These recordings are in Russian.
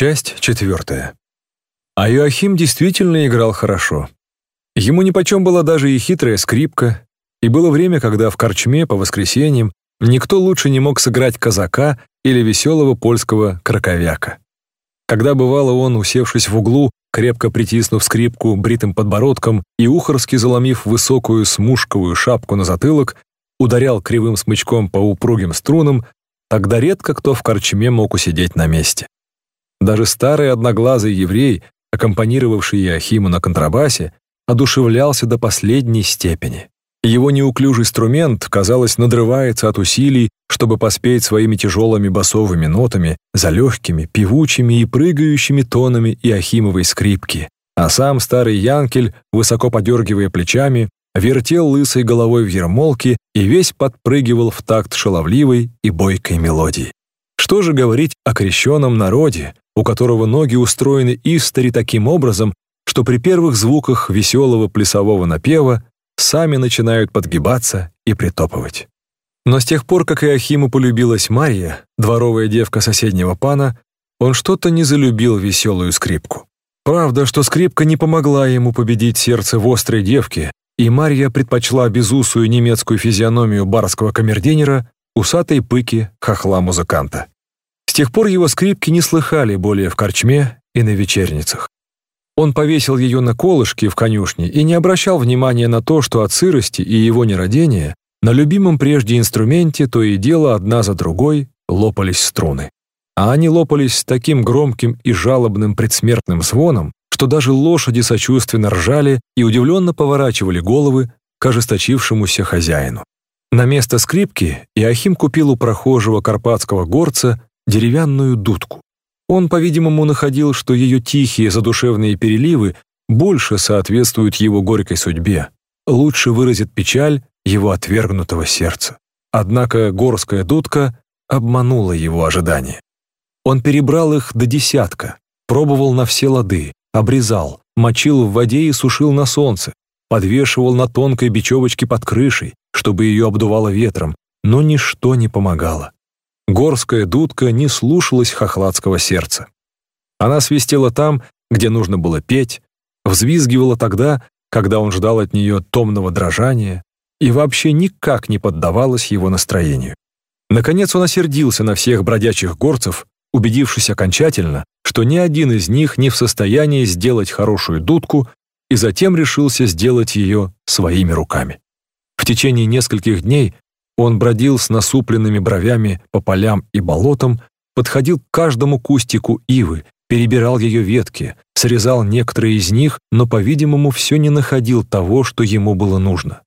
Часть четвертая. А Иоахим действительно играл хорошо. Ему нипочем была даже и хитрая скрипка, и было время, когда в корчме по воскресеньям никто лучше не мог сыграть казака или веселого польского краковяка. Когда бывало он, усевшись в углу, крепко притиснув скрипку бритым подбородком и ухорски заломив высокую смушковую шапку на затылок, ударял кривым смычком по упругим струнам, тогда редко кто в корчме мог усидеть на месте. Даже старый одноглазый еврей, аккомпанировавший Иохиму на контрабасе, одушевлялся до последней степени. Его неуклюжий инструмент, казалось, надрывается от усилий, чтобы поспеть своими тяжелыми басовыми нотами за легкими, певучими и прыгающими тонами Иохимовой скрипки. А сам старый Янкель, высоко подергивая плечами, вертел лысой головой в ермолке и весь подпрыгивал в такт шаловливой и бойкой мелодии. Что же говорить о крещенном народе, у которого ноги устроены истори таким образом, что при первых звуках веселого плясового напева сами начинают подгибаться и притопывать. Но с тех пор, как Иохиму полюбилась Марья, дворовая девка соседнего пана, он что-то не залюбил веселую скрипку. Правда, что скрипка не помогла ему победить сердце в острой девке, и Марья предпочла безусую немецкую физиономию барского камердинера усатой пыки хохла-музыканта. С тех пор его скрипки не слыхали более в корчме и на вечерницах. Он повесил ее на колышке в конюшне и не обращал внимания на то, что от сырости и его нерадения на любимом прежде инструменте то и дело одна за другой лопались струны. А они лопались с таким громким и жалобным предсмертным звоном, что даже лошади сочувственно ржали и удивленно поворачивали головы к ожесточившемуся хозяину. На место скрипки Иохим купил у прохожего карпатского горца деревянную дудку. Он, по-видимому, находил, что ее тихие задушевные переливы больше соответствуют его горькой судьбе, лучше выразит печаль его отвергнутого сердца. Однако горская дудка обманула его ожидания. Он перебрал их до десятка, пробовал на все лады, обрезал, мочил в воде и сушил на солнце, подвешивал на тонкой бечевочке под крышей, чтобы ее обдувало ветром, но ничто не помогало. Горская дудка не слушалась хохладского сердца. Она свистела там, где нужно было петь, взвизгивала тогда, когда он ждал от нее томного дрожания, и вообще никак не поддавалась его настроению. Наконец он осердился на всех бродячих горцев, убедившись окончательно, что ни один из них не в состоянии сделать хорошую дудку, и затем решился сделать ее своими руками. В течение нескольких дней он бродил с насупленными бровями по полям и болотам, подходил к каждому кустику ивы, перебирал ее ветки, срезал некоторые из них, но, по-видимому, все не находил того, что ему было нужно.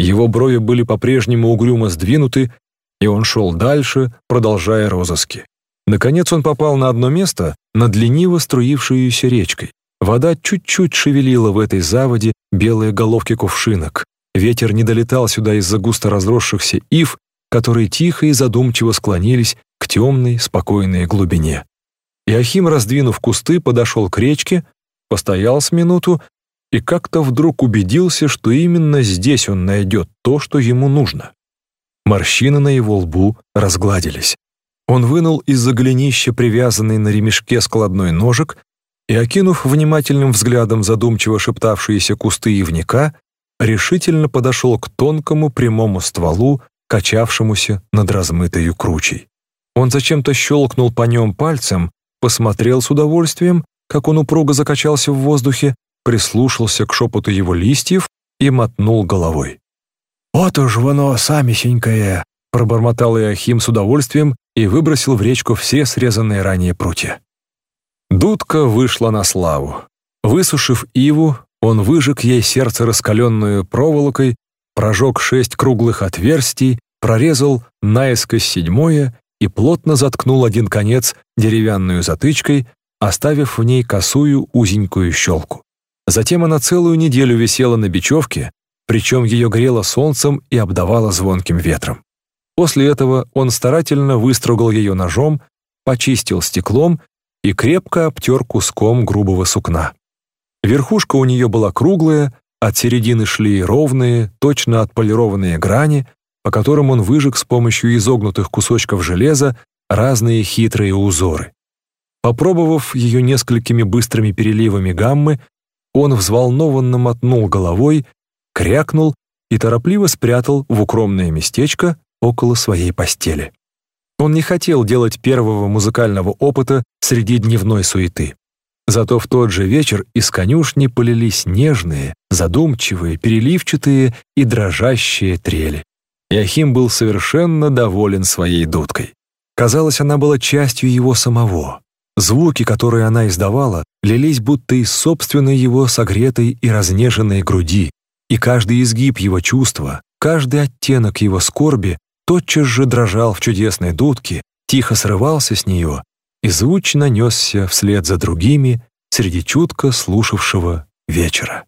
Его брови были по-прежнему угрюмо сдвинуты, и он шел дальше, продолжая розыски. Наконец он попал на одно место, над лениво струившуюся речкой. Вода чуть-чуть шевелила в этой заводе белые головки кувшинок. Ветер не долетал сюда из-за густо разросшихся ив, которые тихо и задумчиво склонились к темной, спокойной глубине. Иохим, раздвинув кусты, подошел к речке, постоял с минуту и как-то вдруг убедился, что именно здесь он найдет то, что ему нужно. Морщины на его лбу разгладились. Он вынул из-за голенища привязанный на ремешке складной ножик и, окинув внимательным взглядом задумчиво шептавшиеся кусты ивника, решительно подошел к тонкому прямому стволу, качавшемуся над размытой кручей. Он зачем-то щелкнул по нем пальцем, посмотрел с удовольствием, как он упруго закачался в воздухе, прислушался к шепоту его листьев и мотнул головой. «Вот уж воно самисенькое!» пробормотал Иохим с удовольствием и выбросил в речку все срезанные ранее прутья. Дудка вышла на славу. Высушив иву, он выжег ей сердце раскаленную проволокой, прожег шесть круглых отверстий, прорезал наискось седьмое и плотно заткнул один конец деревянную затычкой, оставив в ней косую узенькую щелку. Затем она целую неделю висела на бечевке, причем ее грело солнцем и обдавало звонким ветром. После этого он старательно выстругал ее ножом, почистил стеклом и крепко обтер куском грубого сукна. Верхушка у нее была круглая, от середины шли ровные, точно отполированные грани, по которым он выжег с помощью изогнутых кусочков железа разные хитрые узоры. Попробовав ее несколькими быстрыми переливами гаммы, он взволнованно мотнул головой, крякнул и торопливо спрятал в укромное местечко около своей постели. Он не хотел делать первого музыкального опыта среди дневной суеты. Зато в тот же вечер из конюшни полились нежные, задумчивые, переливчатые и дрожащие трели. Яхим был совершенно доволен своей дудкой. Казалось, она была частью его самого. Звуки, которые она издавала, лились будто из собственной его согретой и разнеженной груди, и каждый изгиб его чувства, каждый оттенок его скорби тотчас же дрожал в чудесной дудке, тихо срывался с нее и звучно несся вслед за другими среди чутко слушавшего вечера.